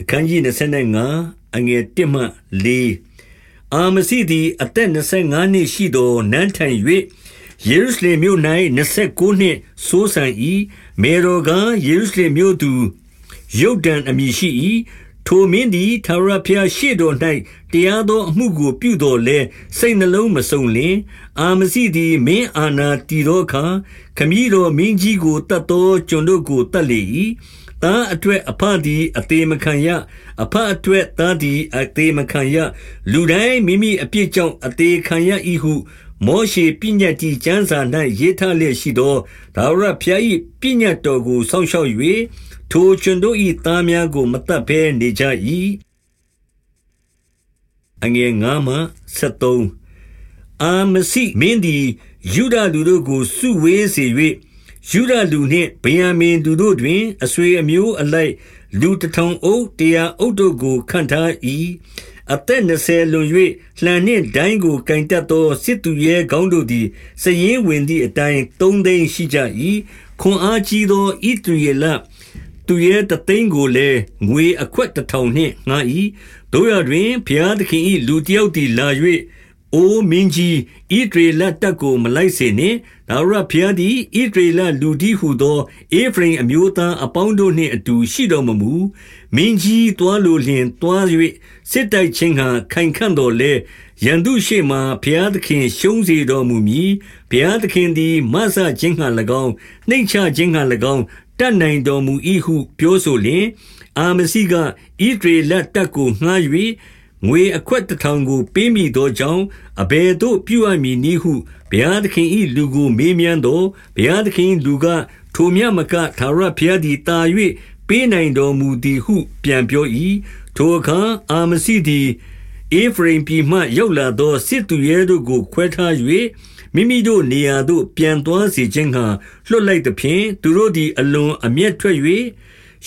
အခန်းကြီး25အငယ်1မှ4အာမစီသည် အသက်25နှစ်ရှိသောနန်းထိုင်၍ယေရုရှလင်မြို့၌29နှစ်စိုးစံ၏မေရောကယေရုရှလင်မြို့သူယုတ်ဒန်အမည်ရှိ၏ထိုမင်းသည်သာရဖျားရှေ့တော်၌တရားသောအမှုကိုပြုတော်လဲစိတ်နှလုံးမစုံလင် အာမစီသည်မင်းအာနာတည်သောအခါခမည်းတော်မင်းကြီးကိုတတ်သောကျွန်တို့ကိုတတ်လေ၏ သားအတွက်အဖသည်အသေးမခံရအဖအတွက်သားသည်အသေးမခံရလူတိုင်းမိမိအပြစ်ကြောင့်အသေးခံရ၏ဟုမောရှေပညတ်တိကျမ်းစာ၌ရေးထားလျက်ရှိသောဒါဝရဖျား၏ပညတ်တော်ကိုစောင့်ရှောက်၍ထိုကျွန်တို့၏သားများကို မတတ်ဘဲနေကြ၏အငယ်9မှ73အာမစီမင်းသည်ယူဒလူတို့ကိုစုဝေးစေ၍ ယူဒလူနှင့်ဗိယံမင်သူတို့တွင် အဆွေအမျိုးအလိုက် လူတထောင်အုပ်တရားအုပ်တို့ကိုခံထား၏အသက်20လွန်၍လှန်နှင့်ဒိုင်းကိုကင်တက်သောစစ်သူရဲကောင်းတို့သည်စည်ရင်ဝင်သည့်အတိုင်းသုံးသိန်းရှိကြ၏ခွန်အားကြီးသောဣတရီလသူရဲ့တသိန်းကိုလည်းငွေအခွက်တစ်ထောင်နှင့်ငှား၏တို့ရတွင်ဘုရားသခင်၏လူတယောက်သည်လာ၍ အိုမင်းကြီးဣဒရေလတက်ကိုမလိုက်စေနှင့်ဒါဝရဘုရားသည်ဣဒရေလလူဒီဟုသောအေဖရင်အမျိုးသားအပေါင်းတို့နှင့်အတူရှိတော်မမူမင်းကြီးတွားလိုလျင်တွား၍စစ်တိုက်ခြင်းဟံခိုင်ခန့်တော်လဲရန်သူရှိမှဘုရားသခင်ရှုံးစေတော်မူမည်ဘုရားသခင်သည်မဆခြင်းဟံ၎င်းနှိမ့်ချခြင်းဟံ၎င်းတတ်နိုင်တော်မူ၏ဟုပြောဆိုလျင်အာမစီကဣဒရေလတက်ကိုငှား၍ ငွေအခွက်တစ်ထောင်ကို ပေးမိသောကြောင့်အဘယ်သို့ပြုအပ်မည်နည်းဟုဘုရားသခင်၏လူကိုမေးမြန်းသောဘုရားသခင်လူကထိုမြတ်မကသာရဘုရားသည်တာ၍ပေးနိုင်တော်မူသည်ဟု ပြန်ပြော၏ထိုအခါအာမစီသည်အေဖရင်ပြည်မှရောက်လာသောစစ်သူရဲတို့ကို ခွဲထား၍မိမိတို့နေရာသို့ပြန်သွားစေခြင်းဟံလွှတ်လိုက်သဖြင့်သူတို့သည်အလွန်အမျက်ထွက်၍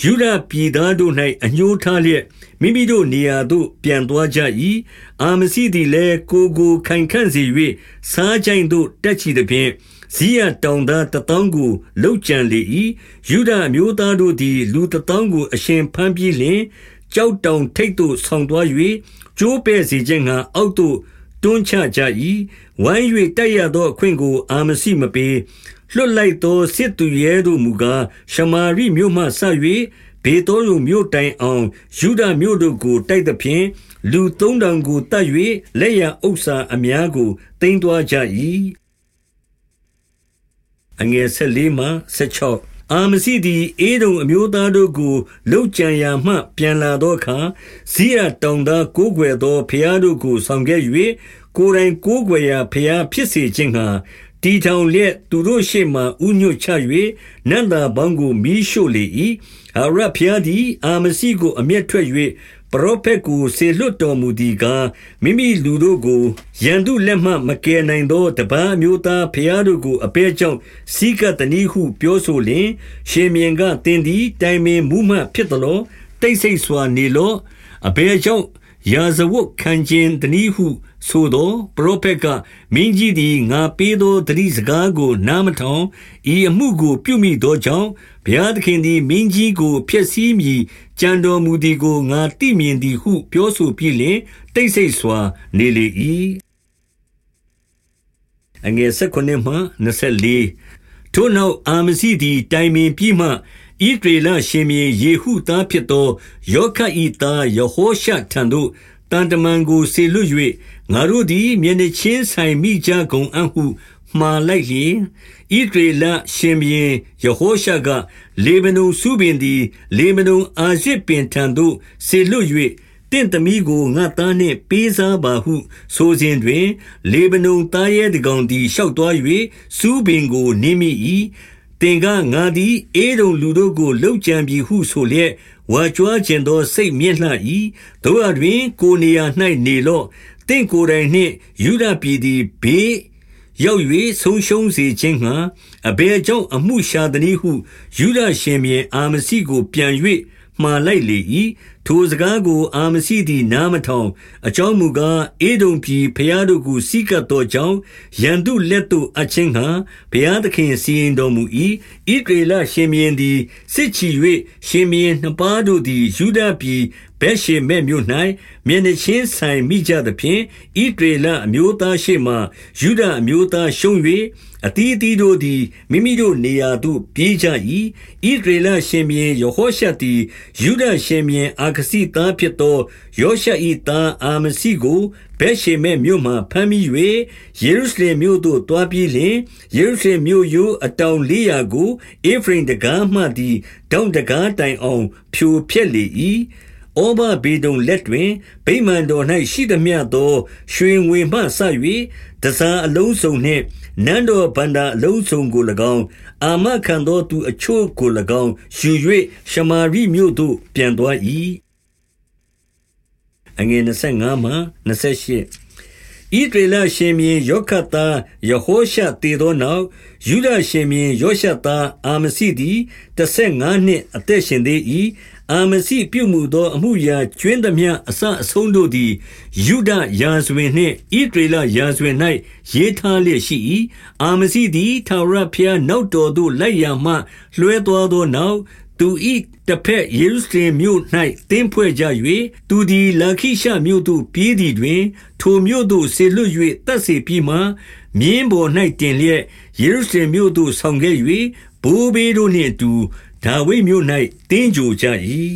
ယုဒပြည်သားတို့၌အညှိုးထားလျက်မိမိတို့နေရာသို့ပြန်သွားကြ၏အာမစီသည်လည်းကိုကိုခိုင်ခန့်စေ၍စားကြိုင်သို့တက်ချီသည်ဖြင့်ဇီးရတောင်သားတသောင်းကိုလှုပ်ကြံလေ၏ယုဒအမျိုးသားတို့သည် လူတသောင်းကို အရှင်ဖမ်းပြီးလျှင်ကြောက်တောင်ထိတ်သို့ဆောင်းသွား၍ကျိုးပဲ့စေခြင်းငှာအောက်သို့ တွန်းချကြ၏ဝိုင်း၍တိုက်ရသောအခွင့်ကိုအာမစီမပေးလွတ်လိုက်သောစစ်သူရဲတို့မူကားရှမာရိမြို့မှဆ၍ဘေတောလူမြို့တိုင်အောင်ယူဒမြို့တို့ကိုတိုက်သဖြင့်လူသုံးတောင်ကိုတတ်၍လက်ရဥစ္စာအများကိုတင်သွားကြ၏အငယ်၁၄မှ၁၆ အာမစီသည်အေဒုံအမျိုးသားတို့ကိုလှုပ်ကြံရာမှ ပြန်လာသောအခါဇိရတောင်သားကိုးကွယ်သောဖျားတို့ကိုဆောင်ခဲ့၍ကိုယ်တိုင်ကိုးကွယ်ရာဖျားဖြစ်စေခြင်းဟာတီထောင်လျက်သူတို့ရှေ့မှဥညွတ်ချ၍နန္တာဘောင်းကိုမီးရှို့လေ၏အာရဖျားသည် အာမစီကိုအမျက်ထွက်၍ ပရောဖက်ကိုဆေလွတ်တော်မူသည်ကားမိမိလူတို့ကိုရန်သူလက်မှမကယ်နိုင်သောတပန်းမျိုးသားဖျားတို့ကိုအပဲကြောင့်စီကတနီဟုပြောဆိုလျင်ရှင်မြင်ကတင်သည်တိုင်ပင်မူမှဖြစ်သလိုတိတ်ဆိတ်စွာနေလောအဘယ်ကြောင့်ရာဇဝတ်ခံခြင်းတနည်းဟု ဆိုသောပရောဖက်ကမင်းကြီးသည်ငါပေးသောတတိစကားကို နားမထောင်ဤအမှုကို ပြုမိသောကြောင့်ဘုရားသခင်သည်မင်းကြီးကိုဖျက်ဆီးမည်ကြံတော်မူသည်ကိုငါသိမြင်သည်ဟု ပြောဆိုပြီးလျှင်တိတ်ဆိတ်စွာနေလေ၏အငယ်၁၉မှ24ထိုနောက်အာမစီသည်တိုင်ပင်ပြီးမှဣဒရေလရှင်မြေယေဟုသားဖြစ်သောယောခတ်၏သားယေဟောရှထံသို့ တန်တမန်ကိုဆေလွတ်၍ငါတို့သည်မျက်နှချင်းဆိုင်မိကြကုန်အံ့ဟုမှားလိုက်လျင်ဣဒရေလရှင်ဘရင်ယေဟောရှကလေဗနုန်စုပင်သည် လေဗနုန်အာရစ်ပင်ထံသို့ဆေလွတ်၍တင့်သမီးကိုငါသားနှင့်ပေးစားပါဟု ဆိုစဉ်တွင် လေဗနုန်သားရဲတကောင်သည်လျှောက်သွား၍စူးပင်ကိုနင်းမိ၏ သင်ကငါသည်အေဒုံလူတို့ကိုလှုပ်ကြံပြီဟုဆိုလျက်ဝါကြွားခြင်းသောစိတ်မြင့်လှ၏တို့အတွင် ကိုနေရာ၌နေလော့တင့်ကိုယ်တိုင်နှင့်ယူဒပြည်သည်ဘေးရောက်၍ဆုံးရှုံးစေခြင်းငှာအဘယ်ကြောင့်အမှုရှာသည်ဟုယူဒရှင်မြေအာမစီကိုပြန်၍မှားလိုက်လေ၏ ထိုစကားကို အာမစီသည် နားမထောင် အကြောင်းမူကားအေဒုံပြည်ဖျားတို့ကိုစီးကပ်သောကြောင့် ရန်သူလက်သို့အချင်းဟာဘုရားသခင် စီရင်တော်မူ၏ဣဒေလရှင်မင်းသည် စစ်ချီ၍ရှင်မင်းနှစ်ပါးတို့သည်ယူဒပြည်ဘဲရှေမဲ့မြို့၌မျက်နှချင်းဆိုင်မိကြသဖြင့်ဣဒေလအမျိုးသားရှိမှယူဒအမျိုးသားရှုံး၍အတီးအတီးတို့သည် မိမိတို့နေရာသို့ ပြေးကြ၏ဣဒေလရှင်ဘီယေဟောရှသည်ယူဒရှင်ဘီယေအာခစီသားဖြစ်သောယောရှ၏သားအာမစီကိုဘဲရှေမဲမြို့မှဖမ်းမိ၍ယေရုရှလင်မြို့သို့တွားပြီးလျှင်ယေရုရှလင်မြို့ရိုးအတောင်400ကိုအေဖရင်တကားမှသည်တောင်တကားတိုင်အောင်ဖြိုဖျက်လေ၏ ဩဘဘေဒုံလက်တွင်ဗိမာန်တော်၌ရှိသမျှသော ရွှေငွေမှဆ၍တစားအလုံးစုံနှင့်နန်းတော်ဗန္တာအလုံးစုံကို၎င်းအာမခံသောသူအချို့ကို၎င်းယူ၍ရှမာရိမြို့သို့ပြန်သွား၏အငယ်25မှ28ဣဒရေလရှင်မြင်းယောခတ်သားယေဟောရှတည်သောနောက်ယူဒရှင်မြင်းယောရှသားအာမစီသည်15နှစ်အသက်ရှင်သေး၏ အာမစီပြုမှုသော အမှုရာကျွင်းသမျှ အစအဆုံးတို့သည်ယူဒရာဇဝင်နှင့်ဣဒရေလရာဇဝင်၌ရေးထားလျက်ရှိ၏အာမစီသည် ထာဝရဘုရားနောက်တော်သို့ လိုက်ရမှ လွှဲသွားသောနောက် သူ၏တစ်ဖက် ယေရုရှလင်မြို့၌တင်းဖွဲ့ကြ၍သူသည် လာခိရှမြို့သို့ ပြေးသည်တွင် ထိုမြို့သို့ဆေလွတ်၍တတ်စေပြီးမှ မြင်းပေါ်၌တင်လျက် ယေရုရှလင်မြို့သို့ ဆောင်ခဲ့၍ဘိုးဘေးတို့နှင့်အတူ ဒါဝိဒ်မြို့၌တင်းကြိုကြ၏